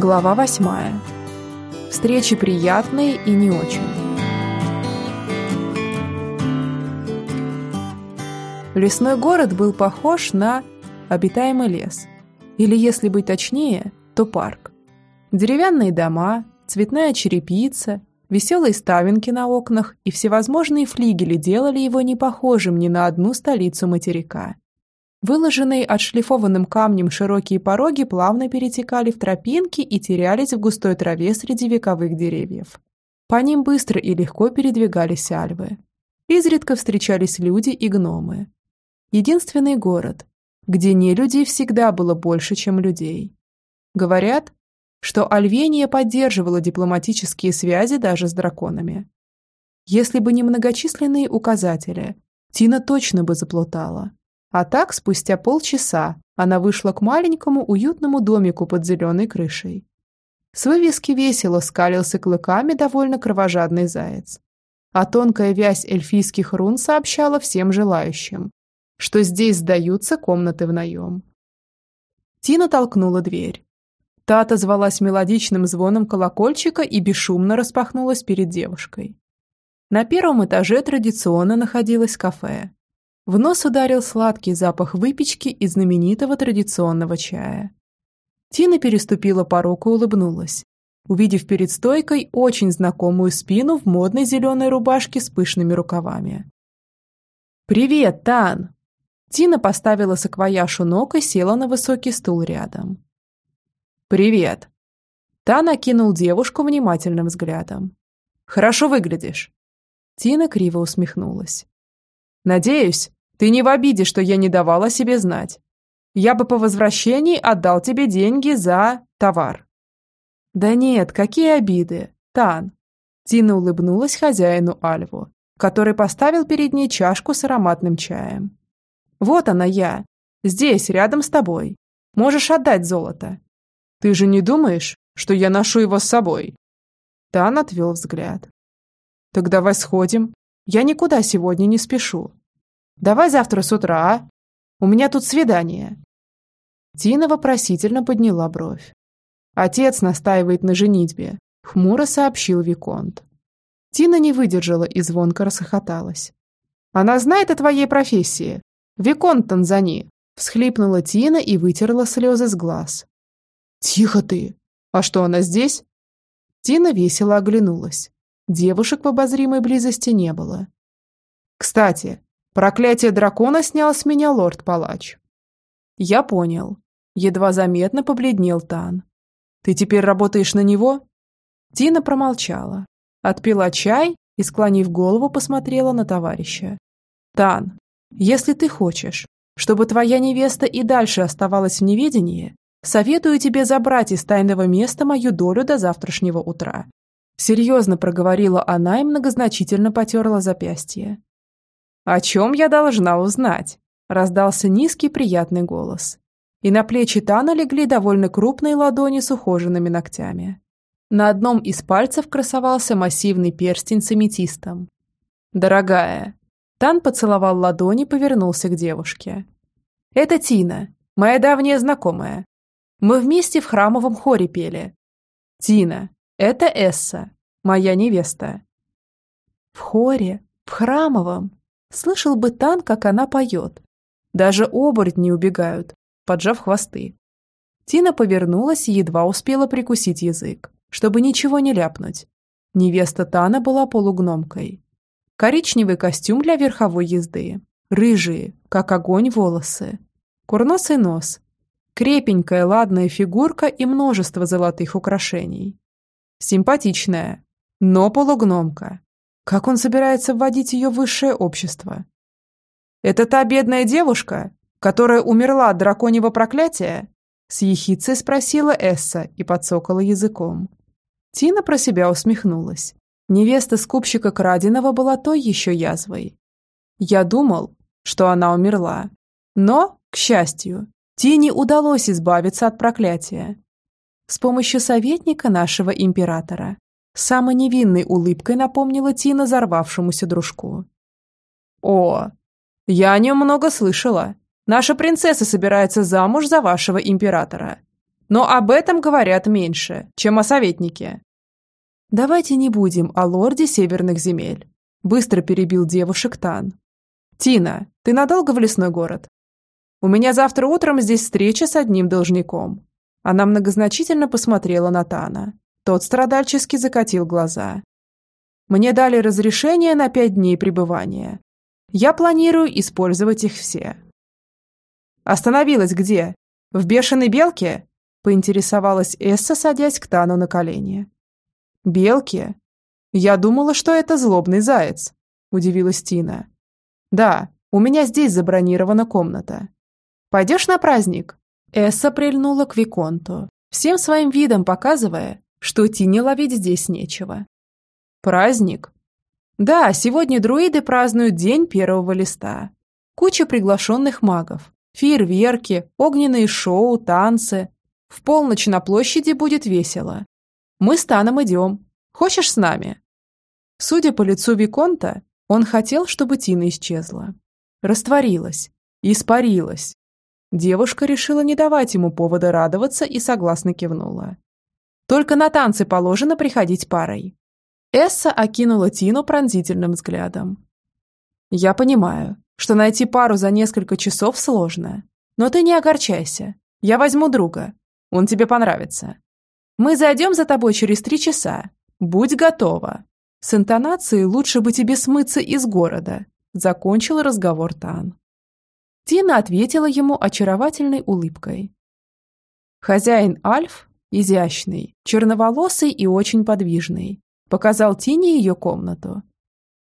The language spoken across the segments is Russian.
Глава восьмая. Встречи приятные и не очень. Лесной город был похож на обитаемый лес. Или, если быть точнее, то парк. Деревянные дома, цветная черепица, веселые ставинки на окнах и всевозможные флигели делали его не похожим ни на одну столицу материка. Выложенные отшлифованным камнем широкие пороги плавно перетекали в тропинки и терялись в густой траве среди вековых деревьев. По ним быстро и легко передвигались альвы. Изредка встречались люди и гномы. Единственный город, где не людей всегда было больше, чем людей. Говорят, что Альвения поддерживала дипломатические связи даже с драконами. Если бы не многочисленные указатели, Тина точно бы заплутала. А так, спустя полчаса, она вышла к маленькому уютному домику под зеленой крышей. С вывески весело скалился клыками довольно кровожадный заяц. А тонкая вязь эльфийских рун сообщала всем желающим, что здесь сдаются комнаты в наем. Тина толкнула дверь. Та отозвалась мелодичным звоном колокольчика и бесшумно распахнулась перед девушкой. На первом этаже традиционно находилось кафе, в нос ударил сладкий запах выпечки и знаменитого традиционного чая. Тина переступила порог и улыбнулась, увидев перед стойкой очень знакомую спину в модной зеленой рубашке с пышными рукавами. «Привет, Тан!» Тина поставила саквояж у ног и села на высокий стул рядом. «Привет!» Тан окинул девушку внимательным взглядом. «Хорошо выглядишь!» Тина криво усмехнулась. «Надеюсь, ты не в обиде, что я не давала себе знать. Я бы по возвращении отдал тебе деньги за товар». «Да нет, какие обиды, Тан!» Тина улыбнулась хозяину Альву, который поставил перед ней чашку с ароматным чаем. «Вот она я, здесь, рядом с тобой. Можешь отдать золото. Ты же не думаешь, что я ношу его с собой?» Тан отвел взгляд. «Так давай сходим. Я никуда сегодня не спешу. Давай завтра с утра, а? У меня тут свидание». Тина вопросительно подняла бровь. «Отец настаивает на женитьбе», — хмуро сообщил Виконт. Тина не выдержала и звонко расхохоталась. «Она знает о твоей профессии. Виконт Танзани!» Всхлипнула Тина и вытерла слезы с глаз. «Тихо ты! А что, она здесь?» Тина весело оглянулась. Девушек в обозримой близости не было. «Кстати, Проклятие дракона снял с меня лорд-палач. Я понял. Едва заметно побледнел Тан. Ты теперь работаешь на него? Тина промолчала. Отпила чай и, склонив голову, посмотрела на товарища. Тан, если ты хочешь, чтобы твоя невеста и дальше оставалась в неведении, советую тебе забрать из тайного места мою долю до завтрашнего утра. Серьезно проговорила она и многозначительно потерла запястье. «О чем я должна узнать?» – раздался низкий приятный голос. И на плечи Тана легли довольно крупные ладони с ухоженными ногтями. На одном из пальцев красовался массивный перстень с аметистом. «Дорогая!» Тан поцеловал ладони и повернулся к девушке. «Это Тина, моя давняя знакомая. Мы вместе в храмовом хоре пели. Тина, это Эсса, моя невеста». «В хоре? В храмовом?» Слышал бы Тан, как она поет. Даже оборотни убегают, поджав хвосты. Тина повернулась и едва успела прикусить язык, чтобы ничего не ляпнуть. Невеста Тана была полугномкой. Коричневый костюм для верховой езды. Рыжие, как огонь, волосы. Курносый нос. Крепенькая ладная фигурка и множество золотых украшений. Симпатичная, но полугномка. Как он собирается вводить ее в высшее общество? «Это та бедная девушка, которая умерла от драконьего проклятия?» С ехицей спросила Эсса и подсокала языком. Тина про себя усмехнулась. Невеста скупщика краденого была той еще язвой. Я думал, что она умерла. Но, к счастью, Тине удалось избавиться от проклятия. С помощью советника нашего императора Самой невинной улыбкой напомнила Тина взорвавшемуся дружку. «О, я о нем много слышала. Наша принцесса собирается замуж за вашего императора. Но об этом говорят меньше, чем о советнике. Давайте не будем о лорде северных земель. Быстро перебил девушек Тан. Тина, ты надолго в лесной город? У меня завтра утром здесь встреча с одним должником. Она многозначительно посмотрела на Тана. Тот страдальчески закатил глаза. Мне дали разрешение на пять дней пребывания. Я планирую использовать их все. Остановилась где? В бешеной белке? Поинтересовалась Эсса, садясь к Тану на колени. Белки? Я думала, что это злобный заяц, удивилась Тина. Да, у меня здесь забронирована комната. Пойдешь на праздник? Эсса прильнула к Виконту, всем своим видом показывая, что Тине ловить здесь нечего. Праздник? Да, сегодня друиды празднуют день первого листа. Куча приглашенных магов. Фейерверки, огненные шоу, танцы. В полночь на площади будет весело. Мы с Таном идем. Хочешь с нами? Судя по лицу Виконта, он хотел, чтобы Тина исчезла. Растворилась. Испарилась. Девушка решила не давать ему повода радоваться и согласно кивнула. Только на танцы положено приходить парой. Эсса окинула Тину пронзительным взглядом. «Я понимаю, что найти пару за несколько часов сложно. Но ты не огорчайся. Я возьму друга. Он тебе понравится. Мы зайдем за тобой через три часа. Будь готова». С интонацией «лучше бы тебе смыться из города», закончил разговор Тан. Тина ответила ему очаровательной улыбкой. Хозяин Альф, изящный, черноволосый и очень подвижный, Показал Тине ее комнату.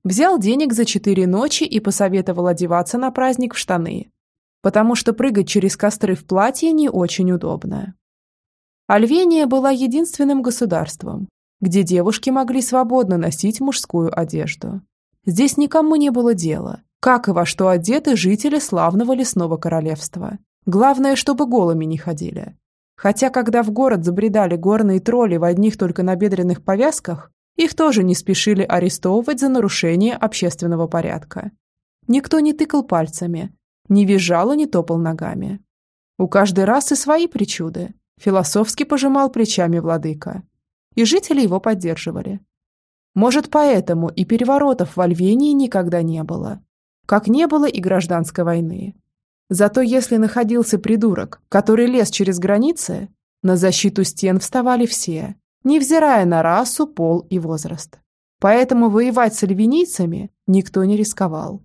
Взял денег за четыре ночи и посоветовал одеваться на праздник в штаны, потому что прыгать через костры в платье не очень удобно. Альвения была единственным государством, где девушки могли свободно носить мужскую одежду. Здесь никому не было дела, как и во что одеты жители славного лесного королевства. Главное, чтобы голыми не ходили. Хотя, когда в город забредали горные тролли в одних только набедренных повязках, их тоже не спешили арестовывать за нарушение общественного порядка. Никто не тыкал пальцами, не визжал и не топал ногами. У каждой расы свои причуды, философски пожимал плечами владыка. И жители его поддерживали. Может, поэтому и переворотов в Альвении никогда не было. Как не было и гражданской войны. Зато если находился придурок, который лез через границы, на защиту стен вставали все, невзирая на расу, пол и возраст. Поэтому воевать с альвинийцами никто не рисковал.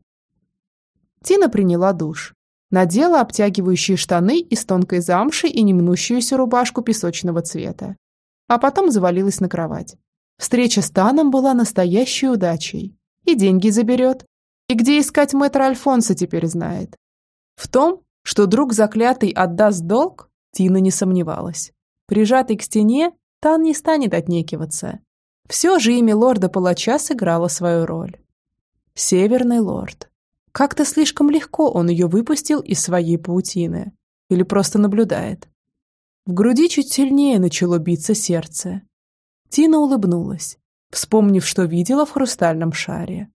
Тина приняла душ, надела обтягивающие штаны из тонкой замши и немнущуюся рубашку песочного цвета, а потом завалилась на кровать. Встреча с Таном была настоящей удачей. И деньги заберет. И где искать мэтра Альфонса теперь знает. В том, что друг заклятый отдаст долг, Тина не сомневалась. Прижатый к стене, Тан не станет отнекиваться. Все же имя лорда-палача сыграло свою роль. Северный лорд. Как-то слишком легко он ее выпустил из своей паутины. Или просто наблюдает. В груди чуть сильнее начало биться сердце. Тина улыбнулась, вспомнив, что видела в хрустальном шаре.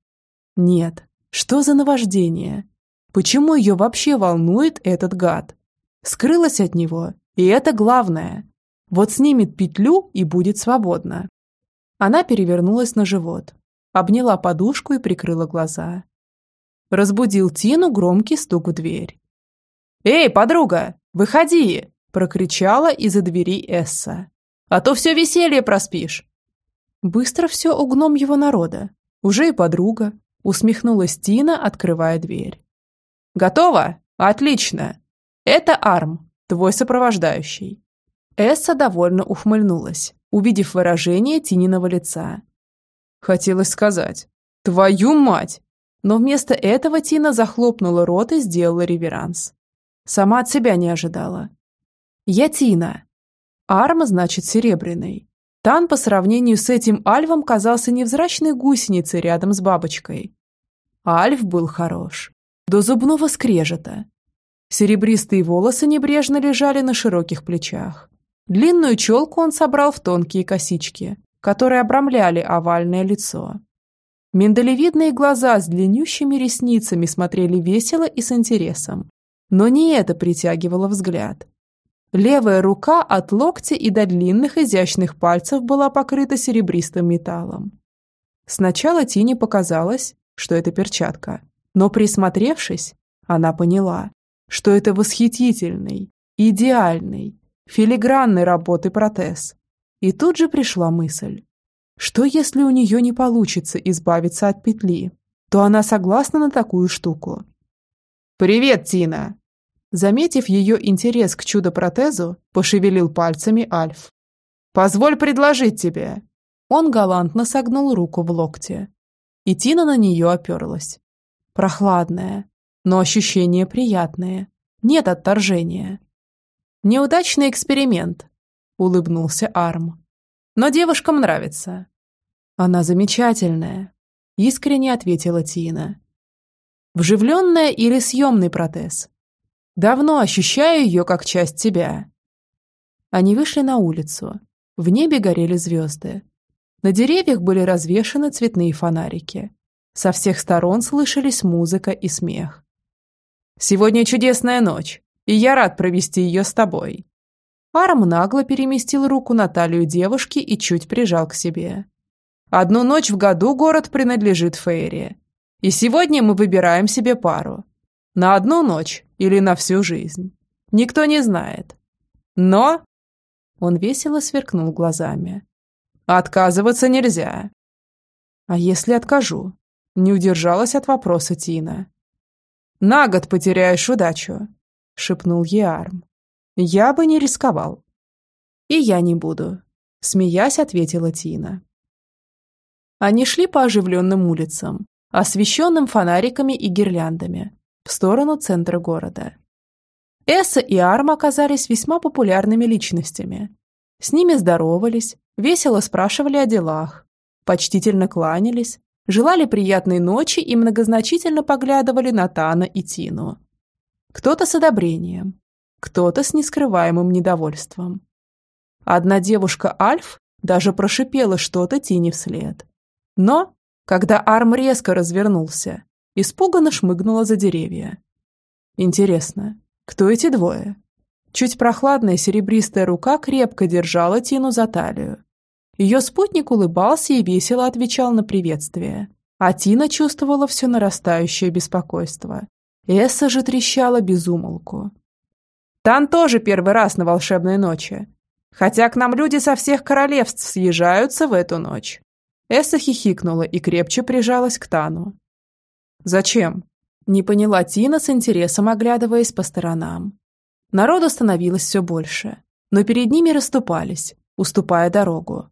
Нет, что за наваждение? Почему ее вообще волнует этот гад? Скрылась от него, и это главное. Вот снимет петлю и будет свободна. Она перевернулась на живот, обняла подушку и прикрыла глаза. Разбудил Тину громкий стук в дверь. «Эй, подруга, выходи!» – прокричала из-за двери Эсса. «А то все веселье проспишь!» Быстро все у гном его народа. Уже и подруга. Усмехнулась Тина, открывая дверь. «Готово? Отлично! Это Арм, твой сопровождающий. Эсса довольно ухмыльнулась, увидев выражение Тининого лица. Хотелось сказать «Твою мать!» Но вместо этого Тина захлопнула рот и сделала реверанс. Сама от себя не ожидала. «Я Тина». Арма значит серебряный. Тан по сравнению с этим Альвом казался невзрачной гусеницей рядом с бабочкой. Альф был хорош. До зубного скрежета. Серебристые волосы небрежно лежали на широких плечах. Длинную челку он собрал в тонкие косички, которые обрамляли овальное лицо. Миндалевидные глаза с длиннющими ресницами смотрели весело и с интересом. Но не это притягивало взгляд. Левая рука от локтя и до длинных изящных пальцев была покрыта серебристым металлом. Сначала Тине показалось, что это перчатка, но присмотревшись, она поняла, что это восхитительный, идеальный, филигранной работы протез. И тут же пришла мысль, что если у нее не получится избавиться от петли, то она согласна на такую штуку. «Привет, Тина!» Заметив ее интерес к чудо-протезу, пошевелил пальцами Альф. «Позволь предложить тебе!» Он галантно согнул руку в локте. И Тина на нее оперлась. Прохладная, но ощущения приятные. Нет отторжения. «Неудачный эксперимент», — улыбнулся Арм. «Но девушкам нравится». «Она замечательная», — искренне ответила Тина. «Вживленная или съемный протез?» Давно ощущаю ее как часть тебя». Они вышли на улицу. В небе горели звезды. На деревьях были развешаны цветные фонарики. Со всех сторон слышались музыка и смех. «Сегодня чудесная ночь, и я рад провести ее с тобой». Арм нагло переместил руку на талию девушки и чуть прижал к себе. «Одну ночь в году город принадлежит Фейре. И сегодня мы выбираем себе пару. На одну ночь или на всю жизнь. Никто не знает. Но...» Он весело сверкнул глазами. «Отказываться нельзя». «А если откажу?» Не удержалась от вопроса Тина. «На год потеряешь удачу», — шепнул Еарм. «Я бы не рисковал». «И я не буду», — смеясь ответила Тина. Они шли по оживленным улицам, освещенным фонариками и гирляндами, в сторону центра города. Эсса и Арм оказались весьма популярными личностями. С ними здоровались, весело спрашивали о делах, почтительно кланялись, желали приятной ночи и многозначительно поглядывали на Тана и Тину. Кто-то с одобрением, кто-то с нескрываемым недовольством. Одна девушка Альф даже прошипела что-то Тине вслед. Но, когда Арм резко развернулся испуганно шмыгнула за деревья. Интересно, кто эти двое? Чуть прохладная серебристая рука крепко держала Тину за талию. Ее спутник улыбался и весело отвечал на приветствие, а Тина чувствовала все нарастающее беспокойство. Эсса же трещала безумолку. «Тан тоже первый раз на волшебной ночи. Хотя к нам люди со всех королевств съезжаются в эту ночь». Эсса хихикнула и крепче прижалась к Тану, «Зачем?» – не поняла Тина с интересом, оглядываясь по сторонам. Народу становилось все больше, но перед ними расступались, уступая дорогу.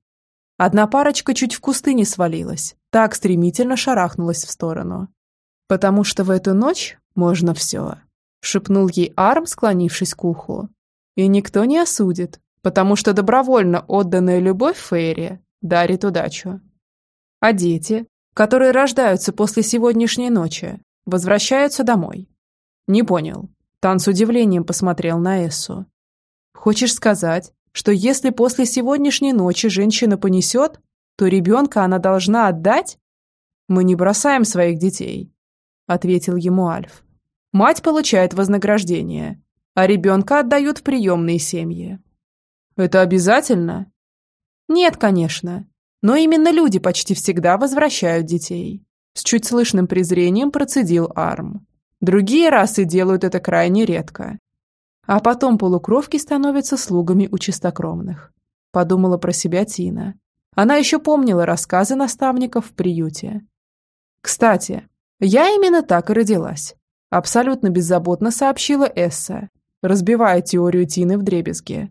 Одна парочка чуть в кусты не свалилась, так стремительно шарахнулась в сторону. «Потому что в эту ночь можно все», – шепнул ей Арм, склонившись к уху. «И никто не осудит, потому что добровольно отданная любовь Фейри дарит удачу. А дети? Которые рождаются после сегодняшней ночи, возвращаются домой. Не понял. Тан с удивлением посмотрел на Эссу. Хочешь сказать, что если после сегодняшней ночи женщина понесет, то ребенка она должна отдать? Мы не бросаем своих детей, ответил ему Альф. Мать получает вознаграждение, а ребенка отдают в приемные семьи. Это обязательно? Нет, конечно. Но именно люди почти всегда возвращают детей. С чуть слышным презрением процедил Арм. Другие расы делают это крайне редко. А потом полукровки становятся слугами у чистокровных. Подумала про себя Тина. Она еще помнила рассказы наставников в приюте. Кстати, я именно так и родилась. Абсолютно беззаботно сообщила Эсса, разбивая теорию Тины в дребезге.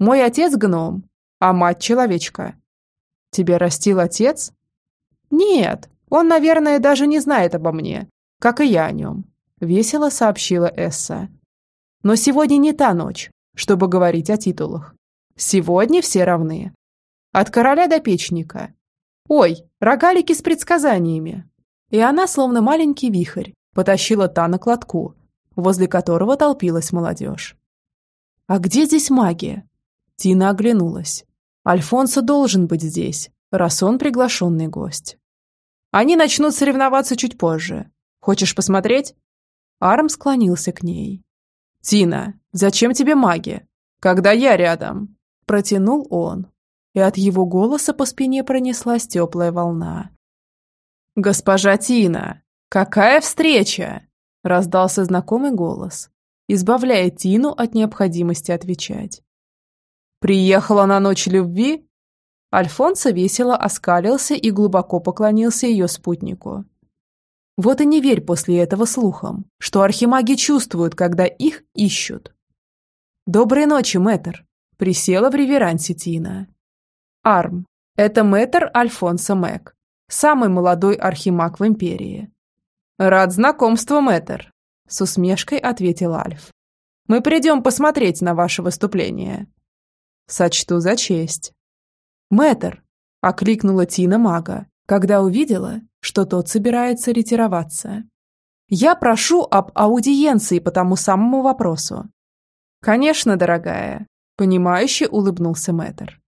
Мой отец гном, а мать человечка. Тебя растил отец? Нет, он, наверное, даже не знает обо мне, как и я о нем. Весело сообщила Эсса. Но сегодня не та ночь, чтобы говорить о титулах. Сегодня все равны. От короля до печника. Ой, рогалики с предсказаниями. И она, словно маленький вихрь, потащила та на кладку, возле которого толпилась молодежь. «А где здесь магия?» Тина оглянулась. Альфонсо должен быть здесь, раз он приглашенный гость. Они начнут соревноваться чуть позже. Хочешь посмотреть?» Арм склонился к ней. «Тина, зачем тебе магия? когда я рядом», – протянул он. И от его голоса по спине пронеслась теплая волна. «Госпожа Тина, какая встреча!» – раздался знакомый голос, избавляя Тину от необходимости отвечать. «Приехала на ночь любви?» Альфонсо весело оскалился и глубоко поклонился ее спутнику. Вот и не верь после этого слухам, что архимаги чувствуют, когда их ищут. «Доброй ночи, мэтр!» – присела в реверансе Тина. «Арм, это мэтр Альфонсо Мэг, самый молодой архимаг в империи». «Рад знакомству, мэтр», – с усмешкой ответил Альф. «Мы придем посмотреть на ваше выступление». «Сочту за честь». «Мэтр!» – окликнула Тина мага, когда увидела, что тот собирается ретироваться. «Я прошу об аудиенции по тому самому вопросу». «Конечно, дорогая», – понимающе улыбнулся мэтр.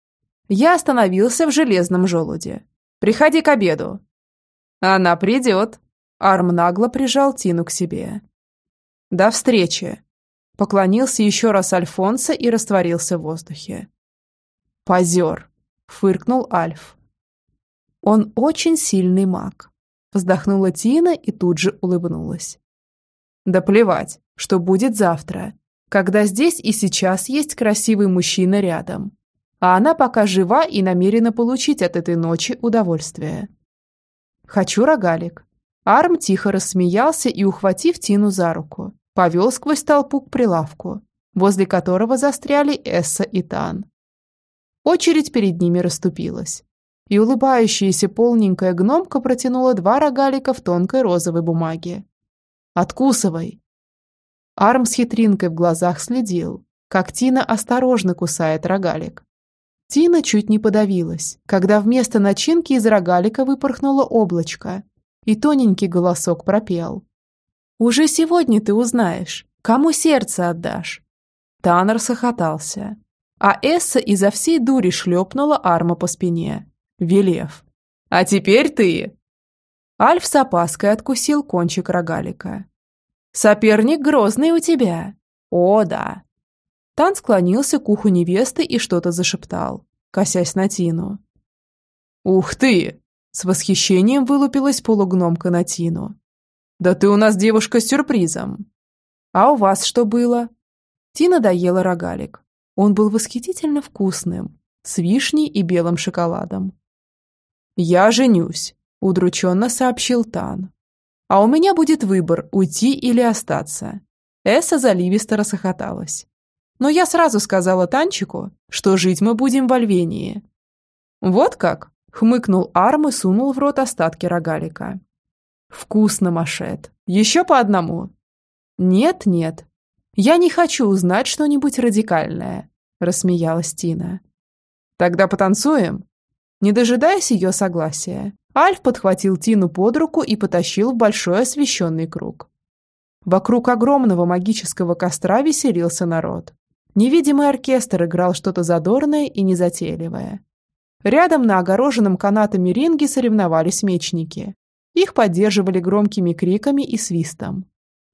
«Я остановился в железном желуде. Приходи к обеду». «Она придет», – Арм нагло прижал Тину к себе. «До встречи», – поклонился еще раз Альфонсо и растворился в воздухе. «Позер», фыркнул Альф. Он очень сильный маг. Вздохнула Тина и тут же улыбнулась. Да плевать, что будет завтра, когда здесь и сейчас есть красивый мужчина рядом. А она пока жива и намерена получить от этой ночи удовольствие. Хочу рогалик. Арм тихо рассмеялся и, ухватив Тину за руку, повел сквозь толпу к прилавку, возле которого застряли Эсса и Тан. Очередь перед ними расступилась. И улыбающаяся полненькая гномка протянула два рогалика в тонкой розовой бумаге. «Откусывай!» Арм с хитринкой в глазах следил, как Тина осторожно кусает рогалик. Тина чуть не подавилась, когда вместо начинки из рогалика выпорхнуло облачко, и тоненький голосок пропел. «Уже сегодня ты узнаешь, кому сердце отдашь». Таннер сохотался, а Эсса изо всей дури шлепнула Арма по спине, велев. «А теперь ты!» Альф с опаской откусил кончик рогалика. «Соперник грозный у тебя!» «О, да!» Тан склонился к уху невесты и что-то зашептал, косясь на Тину. «Ух ты!» С восхищением вылупилась полугномка на Тину. «Да ты у нас девушка с сюрпризом!» «А у вас что было?» Тина доела рогалик, он был восхитительно вкусным, с вишней и белым шоколадом. «Я женюсь», – удрученно сообщил Тан. «А у меня будет выбор, уйти или остаться». Эсса заливисто рассохоталась. Но я сразу сказала Танчику, что жить мы будем в Альвении. «Вот как?» – хмыкнул Арм и сунул в рот остатки рогалика. «Вкусно, Машет. Еще по одному?» «Нет-нет, «Я не хочу узнать что-нибудь радикальное», – рассмеялась Тина. «Тогда потанцуем?» Не дожидаясь ее согласия, Альф подхватил Тину под руку и потащил в большой освещенный круг. Вокруг огромного магического костра веселился народ. Невидимый оркестр играл что-то задорное и незатейливое. Рядом на огороженном канатами ринге соревновались мечники. Их поддерживали громкими криками и свистом.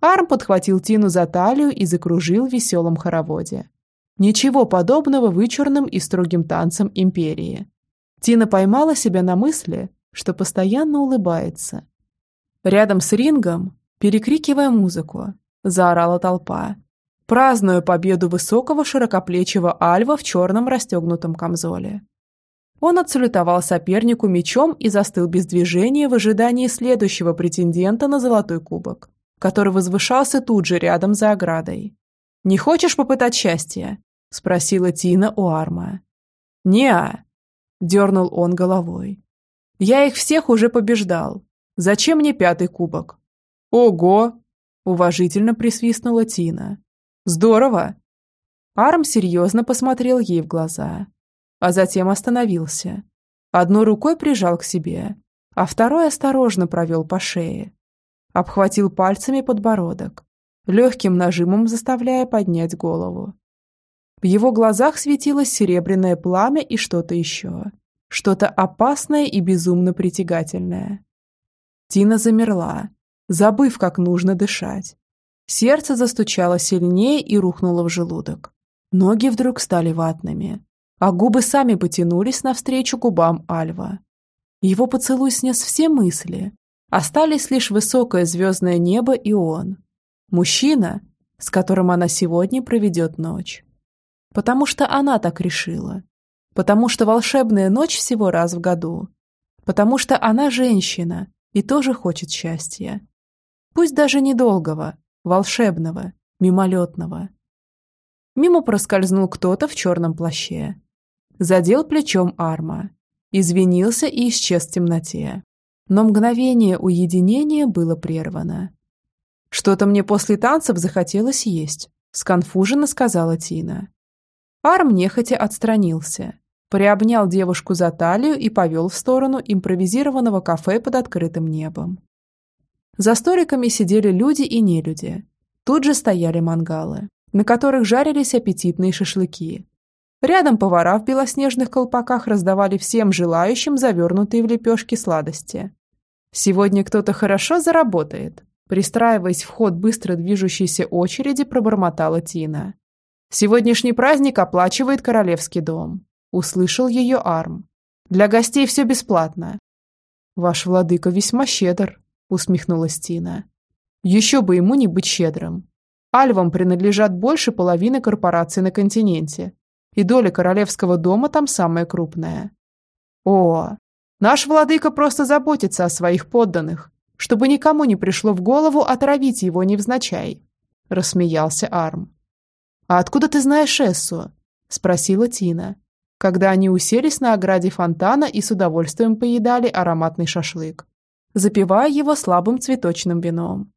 Арм подхватил Тину за талию и закружил в веселом хороводе. Ничего подобного вычурным и строгим танцам империи. Тина поймала себя на мысли, что постоянно улыбается. Рядом с рингом, перекрикивая музыку, заорала толпа. Праздную победу высокого широкоплечего альва в черном расстегнутом камзоле. Он отсалютовал сопернику мечом и застыл без движения в ожидании следующего претендента на золотой кубок который возвышался тут же рядом за оградой. «Не хочешь попытать счастье?» – спросила Тина у Арма. «Не-а», дернул он головой. «Я их всех уже побеждал. Зачем мне пятый кубок?» «Ого!» – уважительно присвистнула Тина. «Здорово!» Арм серьезно посмотрел ей в глаза, а затем остановился. Одной рукой прижал к себе, а второй осторожно провел по шее, обхватил пальцами подбородок, легким нажимом заставляя поднять голову. В его глазах светилось серебряное пламя и что-то еще. Что-то опасное и безумно притягательное. Тина замерла, забыв, как нужно дышать. Сердце застучало сильнее и рухнуло в желудок. Ноги вдруг стали ватными, а губы сами потянулись навстречу губам Альва. Его поцелуй снес все мысли. Остались лишь высокое звездное небо и он. Мужчина, с которым она сегодня проведет ночь. Потому что она так решила. Потому что волшебная ночь всего раз в году. Потому что она женщина и тоже хочет счастья. Пусть даже недолгого, волшебного, мимолетного. Мимо проскользнул кто-то в черном плаще. Задел плечом арма. Извинился и исчез в темноте. Но мгновение уединения было прервано. «Что-то мне после танцев захотелось есть», — сконфуженно сказала Тина. Арм нехотя отстранился, приобнял девушку за талию и повел в сторону импровизированного кафе под открытым небом. За столиками сидели люди и нелюди. Тут же стояли мангалы, на которых жарились аппетитные шашлыки. Рядом повара в белоснежных колпаках раздавали всем желающим завернутые в лепешки сладости. Сегодня кто-то хорошо заработает, Пристраиваясь в ход быстро движущейся очереди, пробормотала Тина. «Сегодняшний праздник оплачивает Королевский дом», — услышал ее Арм. «Для гостей все бесплатно». «Ваш владыка весьма щедр», — усмехнулась Тина. «Еще бы ему не быть щедрым. Альвам принадлежат больше половины корпораций на континенте, и доля Королевского дома там самая крупная». «О, наш владыка просто заботится о своих подданных чтобы никому не пришло в голову отравить его невзначай», – рассмеялся Арм. «А откуда ты знаешь Эссу?» – спросила Тина, когда они уселись на ограде фонтана и с удовольствием поедали ароматный шашлык, запивая его слабым цветочным вином.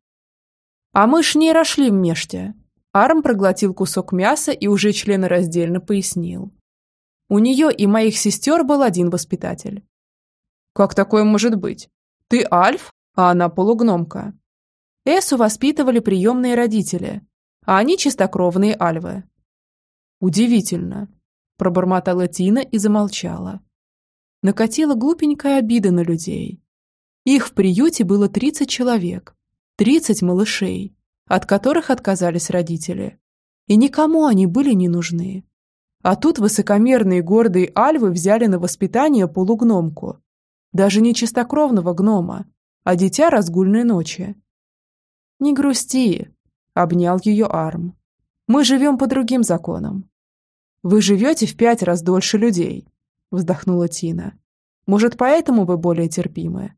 «А мы ж не рошли в меште». Арм проглотил кусок мяса и уже членораздельно пояснил. «У нее и моих сестер был один воспитатель». «Как такое может быть? Ты Альф?» а она полугномка. Эсу воспитывали приемные родители, а они чистокровные альвы. «Удивительно», – пробормотала Тина и замолчала. Накатила глупенькая обида на людей. Их в приюте было 30 человек, 30 малышей, от которых отказались родители. И никому они были не нужны. А тут высокомерные гордые альвы взяли на воспитание полугномку. Даже не чистокровного гнома, а дитя разгульной ночи. «Не грусти», — обнял ее Арм. «Мы живем по другим законам». «Вы живете в пять раз дольше людей», — вздохнула Тина. «Может, поэтому вы более терпимы?»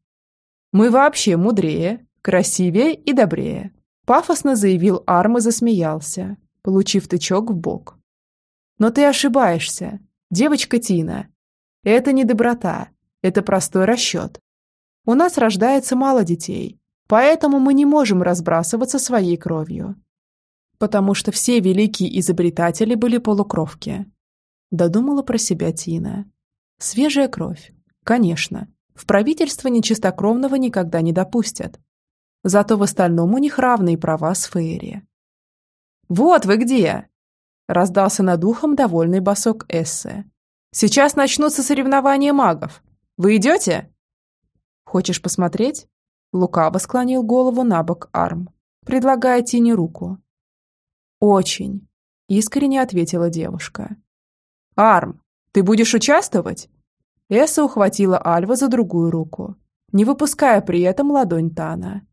«Мы вообще мудрее, красивее и добрее», — пафосно заявил Арм и засмеялся, получив тычок в бок. «Но ты ошибаешься, девочка Тина. Это не доброта, это простой расчет. У нас рождается мало детей, поэтому мы не можем разбрасываться своей кровью. Потому что все великие изобретатели были полукровки. Додумала про себя Тина. Свежая кровь. Конечно. В правительство нечистокровного никогда не допустят. Зато в остальном у них равные права с Фейри. «Вот вы где!» Раздался над ухом довольный босок Эссе. «Сейчас начнутся соревнования магов. Вы идете?» «Хочешь посмотреть?» Лукаво склонил голову на бок Арм, предлагая Тине руку. «Очень», — искренне ответила девушка. «Арм, ты будешь участвовать?» Эсса ухватила Альва за другую руку, не выпуская при этом ладонь Тана.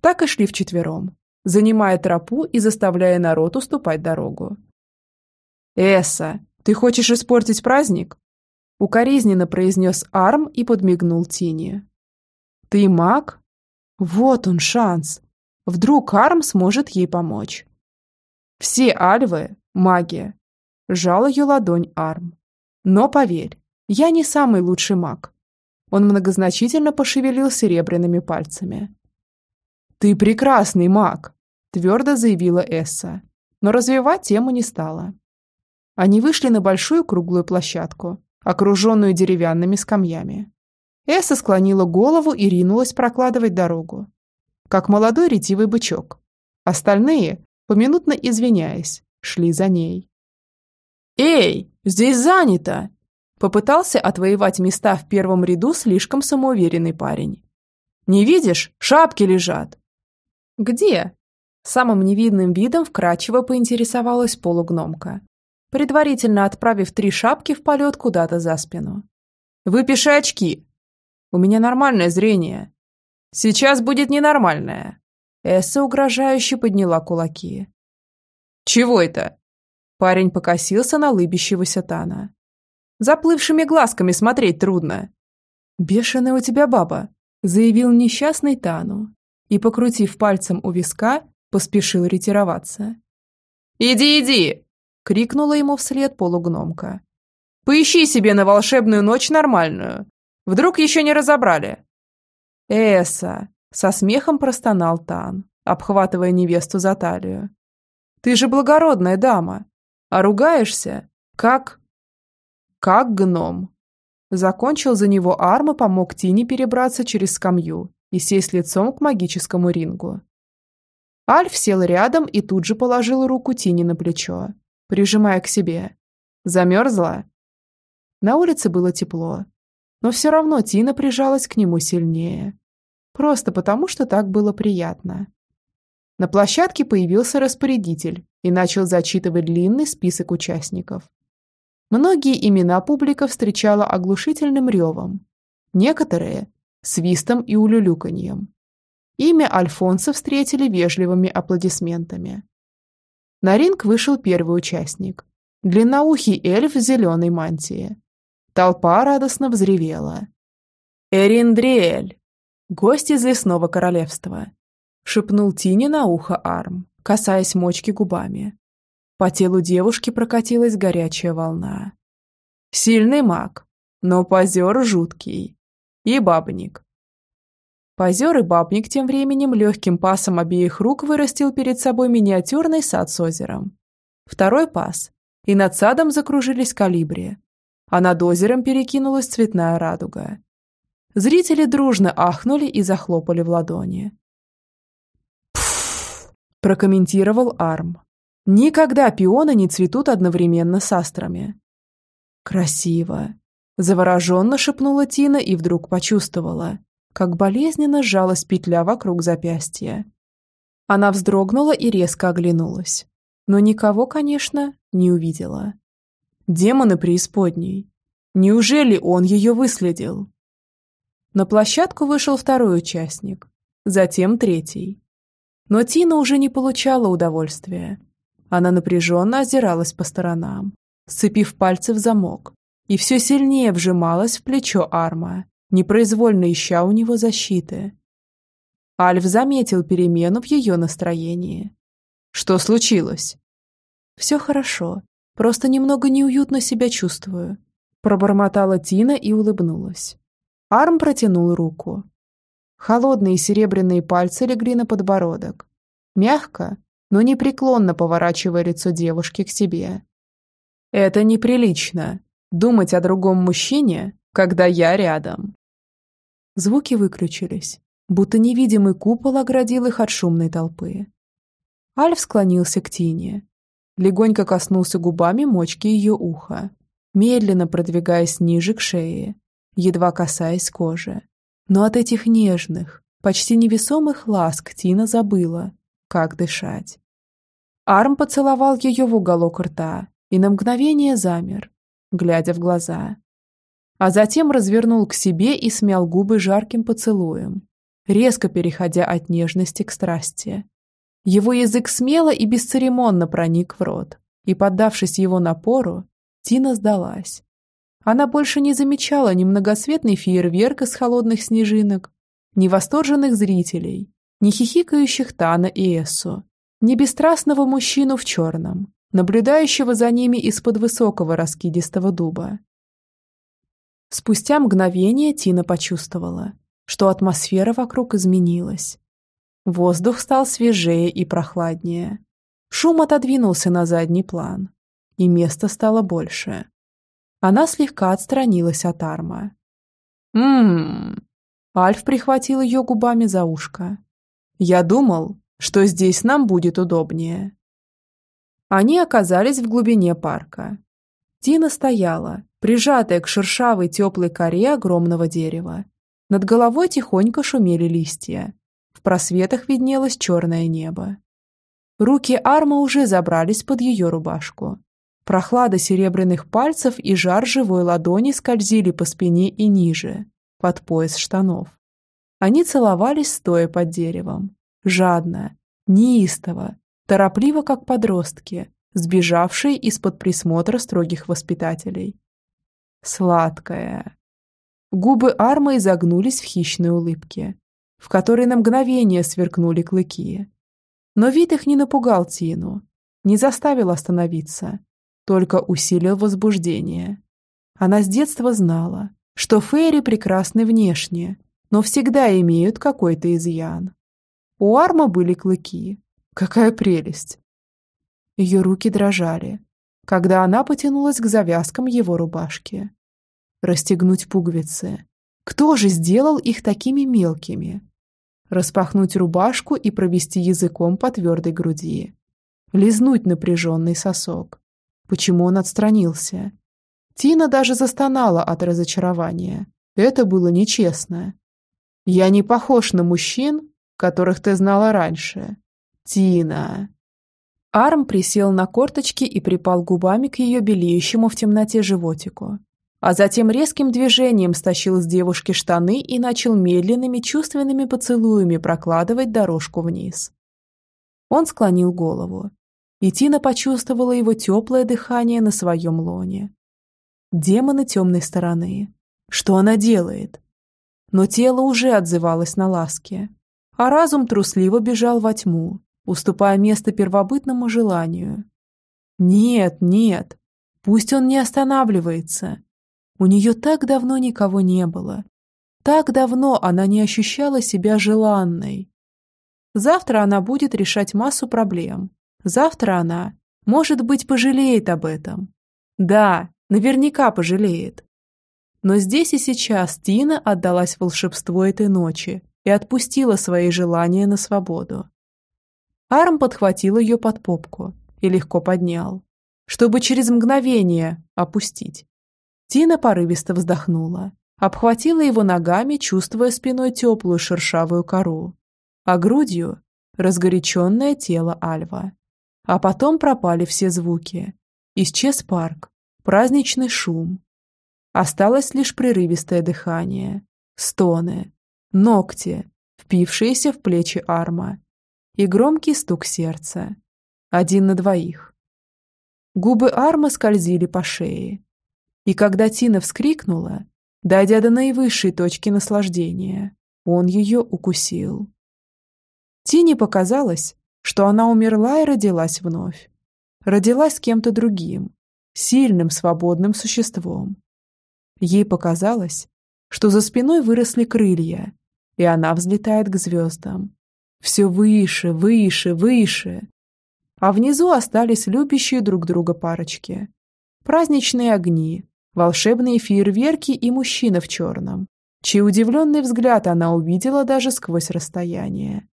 Так и шли вчетвером, занимая тропу и заставляя народ уступать дорогу. «Эсса, ты хочешь испортить праздник?» Укоризненно произнес Арм и подмигнул Тине. Ты маг? Вот он шанс. Вдруг Арм сможет ей помочь. Все альвы – маги. Жал ее ладонь Арм. Но поверь, я не самый лучший маг. Он многозначительно пошевелил серебряными пальцами. «Ты прекрасный маг», – твердо заявила Эсса, но развивать тему не стала. Они вышли на большую круглую площадку, окруженную деревянными скамьями. Эса склонила голову и ринулась прокладывать дорогу. Как молодой ретивый бычок. Остальные, поминутно извиняясь, шли за ней. «Эй, здесь занято!» Попытался отвоевать места в первом ряду слишком самоуверенный парень. «Не видишь? Шапки лежат!» «Где?» Самым невидным видом вкрадчиво поинтересовалась полугномка. предварительно отправив три шапки в полет куда-то за спину. «Выпиши очки. У меня нормальное зрение. Сейчас будет ненормальное». Эсса угрожающе подняла кулаки. «Чего это?» Парень покосился на лыбящегося Тана. «Заплывшими глазками смотреть трудно». «Бешеная у тебя баба», — заявил несчастный Тану и, покрутив пальцем у виска, поспешил ретироваться. «Иди, иди!» — крикнула ему вслед полугномка. «Поищи себе на волшебную ночь нормальную. Вдруг еще не разобрали?» «Эса!» — со смехом простонал Тан, обхватывая невесту за талию. «Ты же благородная дама, а ругаешься, как...» «Как гном!» Закончил за него арм и помог Тине перебраться через скамью и сесть лицом к магическому рингу. Альф сел рядом и тут же положил руку Тине на плечо, прижимая к себе. Замерзла? На улице было тепло, но все равно Тина прижалась к нему сильнее. Просто потому, что так было приятно. На площадке появился распорядитель и начал зачитывать длинный список участников. Многие имена публика встречала оглушительным ревом. Некоторые – свистом и улюлюканьем. Имя Альфонса встретили вежливыми аплодисментами. На ринг вышел первый участник. Длинноухий эльф в зеленой мантии. Толпа радостно взревела. «Эриндриэль! Гость из лесного королевства!» шепнул Тине на ухо Арм, касаясь мочки губами. По телу девушки прокатилась горячая волна. Сильный маг, но позер жуткий. И бабник, Позер и бабник тем временем легким пасом обеих рук вырастил перед собой миниатюрный сад с озером. Второй пас, и над садом закружились калибри, а над озером перекинулась цветная радуга. Зрители дружно ахнули и захлопали в ладони. Прокомментировал Арм. «Никогда пионы не цветут одновременно с астрами». «Красиво!» – завороженно шепнула Тина и вдруг почувствовала, как болезненно сжалась петля вокруг запястья. Она вздрогнула и резко оглянулась. Но никого, конечно, не увидела. Демоны преисподней. Неужели он ее выследил? На площадку вышел второй участник, затем третий. Но Тина уже не получала удовольствия. Она напряженно озиралась по сторонам, сцепив пальцы в замок, и все сильнее вжималась в плечо Арма, непроизвольно ища у него защиты. Альф заметил перемену в ее настроении. «Что случилось?» «Все хорошо, просто немного неуютно себя чувствую», пробормотала Тина и улыбнулась. Арм протянул руку. Холодные серебряные пальцы легли на подбородок. Мягко, но непреклонно поворачивая лицо девушки к себе. «Это неприлично. Думать о другом мужчине, когда я рядом». Звуки выключились, будто невидимый купол оградил их от шумной толпы. Альф склонился к Тине, легонько коснулся губами мочки ее уха, медленно продвигаясь ниже к шее, едва касаясь кожи. Но от этих нежных, почти невесомых ласк Тина забыла, как дышать. Арм поцеловал ее в уголок рта и на мгновение замер, глядя в глаза а затем развернул к себе и смял губы жарким поцелуем, резко переходя от нежности к страсти. Его язык смело и бесцеремонно проник в рот, и, поддавшись его напору, Тина сдалась. Она больше не замечала ни многоцветный фейерверк из холодных снежинок, ни восторженных зрителей, ни хихикающих Тана и Эссу, ни бесстрастного мужчину в черном, наблюдающего за ними из-под высокого раскидистого дуба. Спустя мгновение Тина почувствовала, что атмосфера вокруг изменилась. Воздух стал свежее и прохладнее. Шум отодвинулся на задний план, и места стало больше. Она слегка отстранилась от арма. «Ммм...» Альф прихватил ее губами за ушко. «Я думал, что здесь нам будет удобнее». Они оказались в глубине парка. Тина стояла, прижатая к шершавой теплой коре огромного дерева. Над головой тихонько шумели листья. В просветах виднелось черное небо. Руки Арма уже забрались под ее рубашку. Прохлада серебряных пальцев и жар живой ладони скользили по спине и ниже, под пояс штанов. Они целовались, стоя под деревом. Жадно, неистово, торопливо, как подростки, сбежавшие из-под присмотра строгих воспитателей. Сладкая. Губы Армы изогнулись в хищной улыбке, в которой на мгновение сверкнули клыки. Но вид их не напугал Тину, не заставил остановиться, только усилил возбуждение. Она с детства знала, что фейри прекрасны внешне, но всегда имеют какой-то изъян. У Арма были клыки. Какая прелесть! Ее руки дрожали, когда она потянулась к завязкам его рубашки. Расстегнуть пуговицы. Кто же сделал их такими мелкими? Распахнуть рубашку и провести языком по твердой груди. Лизнуть напряженный сосок. Почему он отстранился? Тина даже застонала от разочарования. Это было нечестно. «Я не похож на мужчин, которых ты знала раньше. Тина!» Арм присел на корточки и припал губами к ее белеющему в темноте животику. А затем резким движением стащил с девушки штаны и начал медленными чувственными поцелуями прокладывать дорожку вниз. Он склонил голову, и Тина почувствовала его теплое дыхание на своем лоне. Демоны темной стороны. Что она делает? Но тело уже отзывалось на ласки, а разум трусливо бежал во тьму, уступая место первобытному желанию. Нет, нет, пусть он не останавливается. У нее так давно никого не было. Так давно она не ощущала себя желанной. Завтра она будет решать массу проблем. Завтра она, может быть, пожалеет об этом. Да, наверняка пожалеет. Но здесь и сейчас Тина отдалась волшебству этой ночи и отпустила свои желания на свободу. Арм подхватил ее под попку и легко поднял, чтобы через мгновение опустить. Тина порывисто вздохнула, обхватила его ногами, чувствуя спиной теплую шершавую кору, а грудью – разгоряченное тело Альва. А потом пропали все звуки. Исчез парк, праздничный шум. Осталось лишь прерывистое дыхание, стоны, ногти, впившиеся в плечи Арма и громкий стук сердца. Один на двоих. Губы Арма скользили по шее. И когда Тина вскрикнула, дойдя до наивысшей точки наслаждения, он ее укусил. Тине показалось, что она умерла и родилась вновь. Родилась кем-то другим, сильным, свободным существом. Ей показалось, что за спиной выросли крылья, и она взлетает к звездам, все выше, выше, выше. А внизу остались любящие друг друга парочки. Праздничные огни, волшебные фейерверки и мужчина в черном, чей удивленный взгляд она увидела даже сквозь расстояние.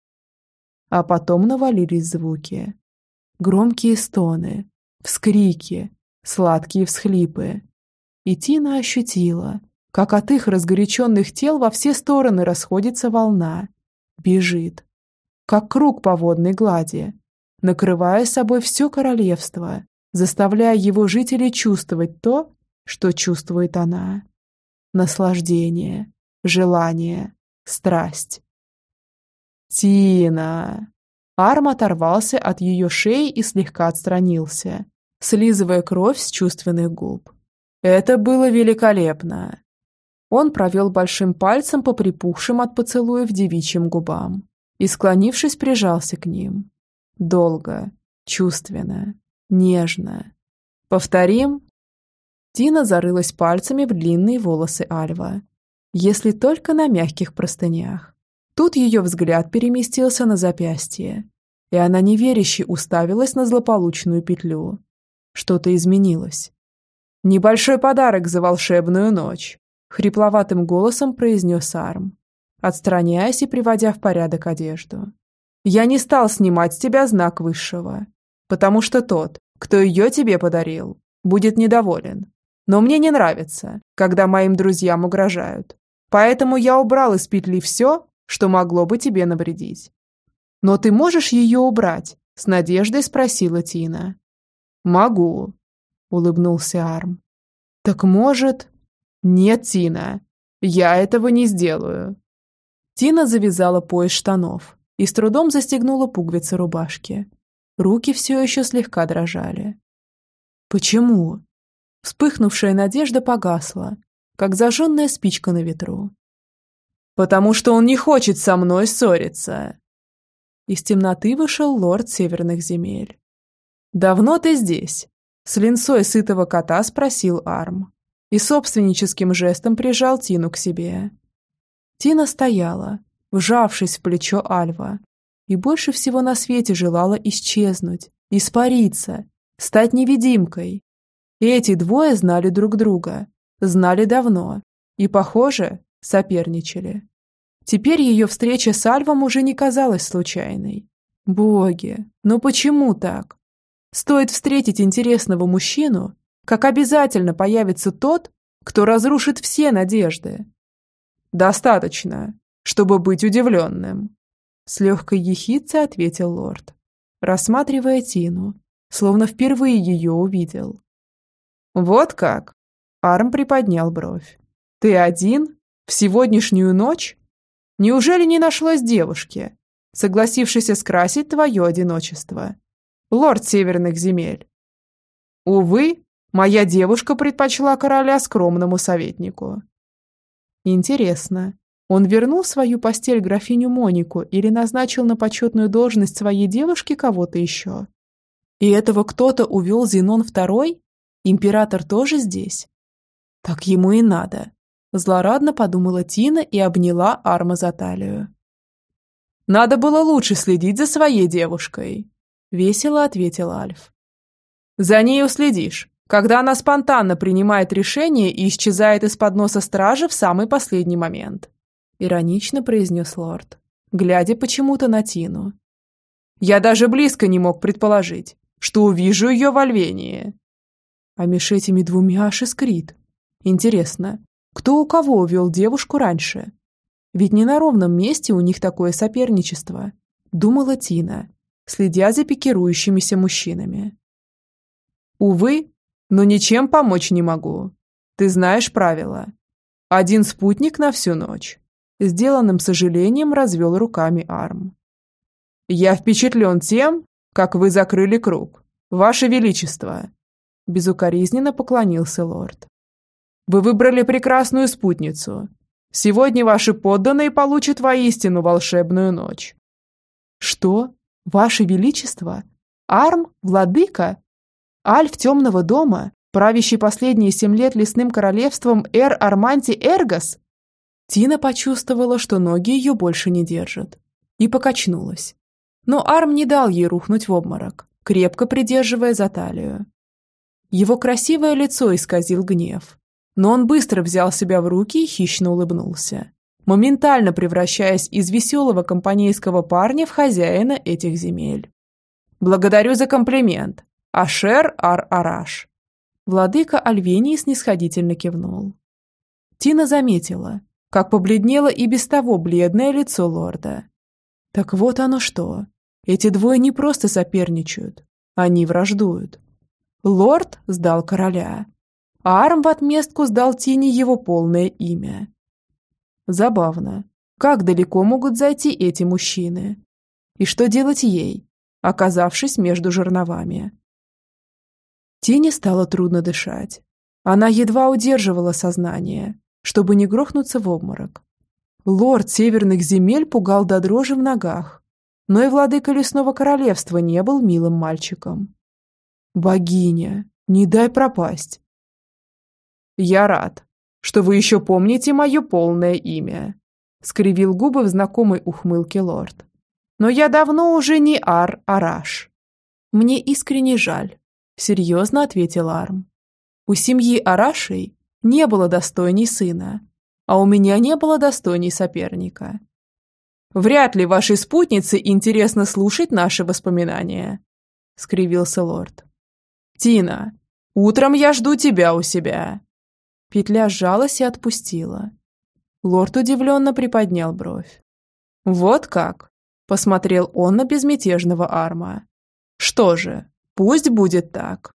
А потом навалились звуки. Громкие стоны, вскрики, сладкие всхлипы. И Тина ощутила, как от их разгоряченных тел во все стороны расходится волна. Бежит, как круг по водной глади, накрывая собой все королевство, заставляя его жителей чувствовать то, что чувствует она. Наслаждение, желание, страсть. «Тина!» Арм оторвался от ее шеи и слегка отстранился, слизывая кровь с чувственных губ. «Это было великолепно!» Он провел большим пальцем по припухшим от поцелуев девичьим губам и, склонившись, прижался к ним. Долго, чувственно, нежно. «Повторим?» Тина зарылась пальцами в длинные волосы Альва. Если только на мягких простынях. Тут ее взгляд переместился на запястье, и она неверяще уставилась на злополучную петлю. Что-то изменилось. «Небольшой подарок за волшебную ночь», — хрипловатым голосом произнес Арм отстраняясь и приводя в порядок одежду. «Я не стал снимать с тебя знак высшего, потому что тот, кто ее тебе подарил, будет недоволен. Но мне не нравится, когда моим друзьям угрожают. Поэтому я убрал из петли все, что могло бы тебе навредить». «Но ты можешь ее убрать?» – с надеждой спросила Тина. «Могу». улыбнулся Арм. Так может... Нет, Тина, я этого не сделаю. Тина завязала пояс штанов и с трудом застегнула пуговицы рубашки. Руки все еще слегка дрожали. Почему? Вспыхнувшая надежда погасла, как зажженная спичка на ветру. «Потому что он не хочет со мной ссориться!» Из темноты вышел лорд северных земель. «Давно ты здесь?» С линцой сытого кота спросил Арм и собственническим жестом прижал Тину к себе. Тина стояла, вжавшись в плечо Альва, и больше всего на свете желала исчезнуть, испариться, стать невидимкой. И эти двое знали друг друга, знали давно и, похоже, соперничали. Теперь ее встреча с Альвом уже не казалась случайной. Боги, ну почему так? Стоит встретить интересного мужчину, как обязательно появится тот, кто разрушит все надежды. Достаточно, чтобы быть удивленным. С легкой ехицей ответил лорд, рассматривая Тину, словно впервые ее увидел. «Вот как?» Арм приподнял бровь. «Ты один? В сегодняшнюю ночь? Неужели не нашлось девушки, согласившейся скрасить твое одиночество? Лорд северных земель». «Увы, моя девушка предпочла короля скромному советнику». «Интересно, он вернул в свою постель графиню Монику или назначил на почетную должность своей девушки кого-то еще?» И этого кто-то увел Зенон II? Император тоже здесь? Так ему и надо. Злорадно подумала Тина и обняла Арма за талию. «Надо было лучше следить за своей девушкой», — весело ответил Альф. «За ней уследишь, когда она спонтанно принимает решение и исчезает из-под носа стражи в самый последний момент», — иронично произнес лорд, глядя почему-то на Тину. «Я даже близко не мог предположить, что увижу ее в Альвении. А меж этими двумя аж искрит. Интересно, кто у кого увел девушку раньше? Ведь не на ровном месте у них такое соперничество, думала Тина, следя за пикирующимися мужчинами. Увы, но ничем помочь не могу. Ты знаешь правила. Один спутник на всю ночь. Сделанным сожалением развел руками Арм. Я впечатлен тем, как вы закрыли круг. Ваше Величество!» Безукоризненно поклонился лорд. «Вы выбрали прекрасную спутницу. Сегодня ваши подданные получат воистину волшебную ночь». «Что? Ваше Величество? Арм? Владыка? Альф Темного дома, правящий последние семь лет лесным королевством Эр Арманти Эргас?» Тина почувствовала, что ноги ее больше не держат, и покачнулась. Но Арм не дал ей рухнуть в обморок, крепко придерживая за талию. Его красивое лицо исказил гнев, но он быстро взял себя в руки и хищно улыбнулся, моментально превращаясь из веселого компанейского парня в хозяина этих земель. «Благодарю за комплимент. Ашер Ар-Араш». Владыка Альвении снисходительно кивнул. Тина заметила, как побледнело и без того бледное лицо лорда. Так вот оно что. Эти двое не просто соперничают, они враждуют. Лорд сдал короля, Арм в отместку сдал Тине его полное имя. Забавно, как далеко могут зайти эти мужчины? И что делать ей, оказавшись между жерновами? Тине стало трудно дышать. Она едва удерживала сознание, чтобы не грохнуться в обморок. Лорд северных земель пугал до дрожи в ногах, но и владыка лесного королевства не был милым мальчиком. «Богиня, не дай пропасть!» «Я рад, что вы еще помните мое полное имя», — скривил губы в знакомой ухмылке лорд. «Но я давно уже не Ар-Араш». «Мне искренне жаль», — серьезно ответил Арм. «У семьи Арашей не было достойней сына, а у меня не было достойней соперника. Вряд ли вашей спутнице интересно слушать наши воспоминания», — скривился лорд. «Тина, утром я жду тебя у себя». Петля сжалась и отпустила. Лорд удивленно приподнял бровь. «Вот как?» — посмотрел он на безмятежного Арма. «Что же, пусть будет так».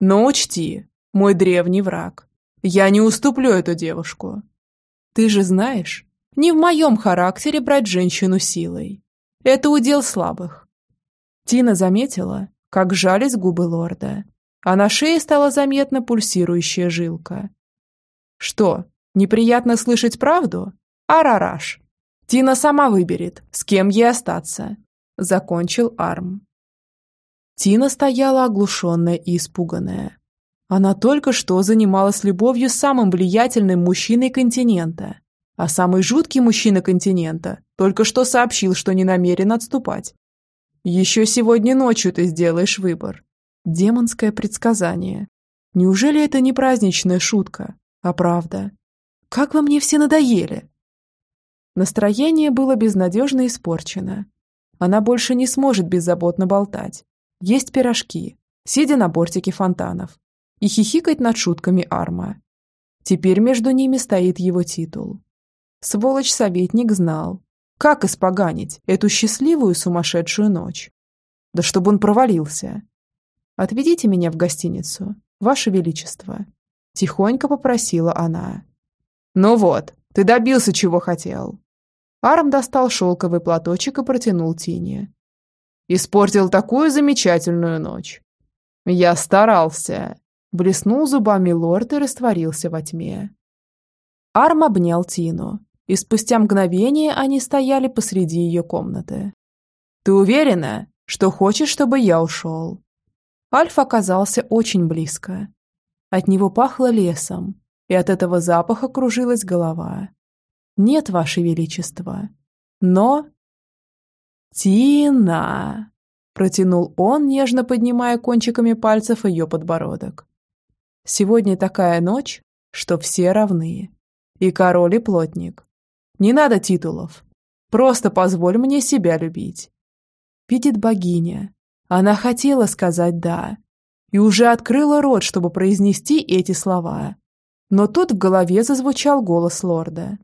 Но учти, мой древний враг, я не уступлю эту девушку. Ты же знаешь, не в моем характере брать женщину силой. Это удел слабых. Тина заметила, как сжались губы лорда, а на шее стала заметна пульсирующая жилка. Что, неприятно слышать правду? Арараш. Тина сама выберет, с кем ей остаться. Закончил Арм. Тина стояла оглушенная и испуганная. Она только что занималась любовью с самым влиятельным мужчиной континента. А самый жуткий мужчина континента только что сообщил, что не намерен отступать. Еще сегодня ночью ты сделаешь выбор. Демонское предсказание. Неужели это не праздничная шутка, а правда? Как вы мне все надоели? Настроение было безнадежно испорчено. Она больше не сможет беззаботно болтать, есть пирожки, сидя на бортике фонтанов, и хихикать над шутками Арма. Теперь между ними стоит его титул. Сволочь-советник знал, как испоганить эту счастливую сумасшедшую ночь. Да чтобы он провалился. «Отведите меня в гостиницу, Ваше Величество», – тихонько попросила она. «Ну вот, ты добился, чего хотел». Арм достал шелковый платочек и протянул Тине. «Испортил такую замечательную ночь». «Я старался», – блеснул зубами лорд и растворился во тьме. Арм обнял Тину, и спустя мгновение они стояли посреди ее комнаты. «Ты уверена, что хочешь, чтобы я ушел?» Альф оказался очень близко. От него пахло лесом, и от этого запаха кружилась голова. «Нет, Ваше Величество. Но...» «Тина!» – протянул он, нежно поднимая кончиками пальцев ее подбородок. «Сегодня такая ночь, что все равны. И король, и плотник. Не надо титулов. Просто позволь мне себя любить». Видит богиня. Она хотела сказать «да», и уже открыла рот, чтобы произнести эти слова. Но тут в голове зазвучал голос лорда.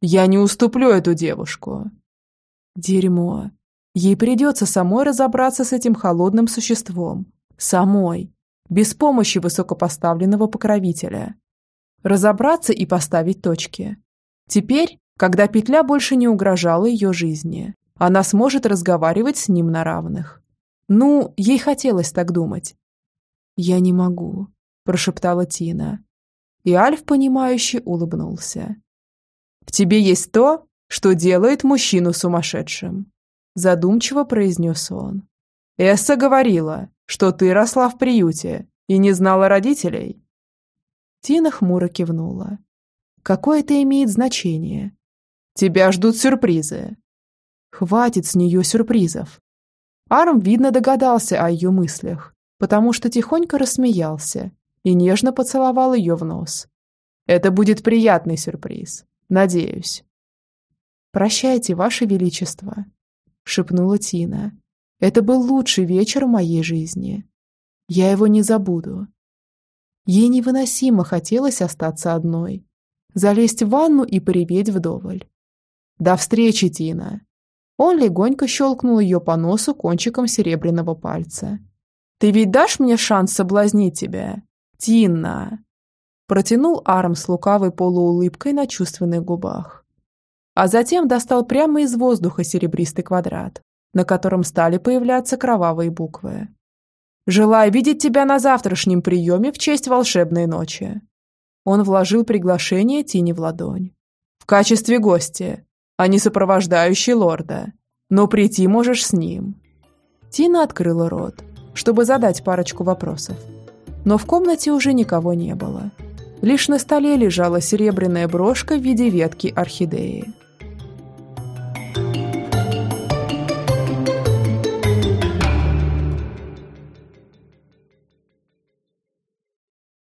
Я не уступлю эту девушку. Дерьмо. Ей придется самой разобраться с этим холодным существом. Самой. Без помощи высокопоставленного покровителя. Разобраться и поставить точки. Теперь, когда петля больше не угрожала ее жизни, она сможет разговаривать с ним на равных. Ну, ей хотелось так думать. «Я не могу», – прошептала Тина. И Альф, понимающе улыбнулся. В тебе есть то, что делает мужчину сумасшедшим», задумчиво произнес он. «Эсса говорила, что ты росла в приюте и не знала родителей». Тина хмуро кивнула. «Какое это имеет значение?» «Тебя ждут сюрпризы». «Хватит с нее сюрпризов». Арм, видно, догадался о ее мыслях, потому что тихонько рассмеялся и нежно поцеловал ее в нос. «Это будет приятный сюрприз. Надеюсь. «Прощайте, Ваше Величество», — шепнула Тина. «Это был лучший вечер в моей жизни. Я его не забуду». Ей невыносимо хотелось остаться одной, залезть в ванну и пореветь вдоволь. «До встречи, Тина!» Он легонько щелкнул ее по носу кончиком серебряного пальца. «Ты ведь дашь мне шанс соблазнить тебя? Тина!» Протянул Арм с лукавой полуулыбкой на чувственных губах. А затем достал прямо из воздуха серебристый квадрат, на котором стали появляться кровавые буквы. «Желаю видеть тебя на завтрашнем приеме в честь волшебной ночи». Он вложил приглашение Тини в ладонь. «В качестве гостя, а не сопровождающий лорда. Но прийти можешь с ним». Тина открыла рот, чтобы задать парочку вопросов. Но в комнате уже никого не было. Лишь на столе лежала серебряная брошка в виде ветки орхидеи.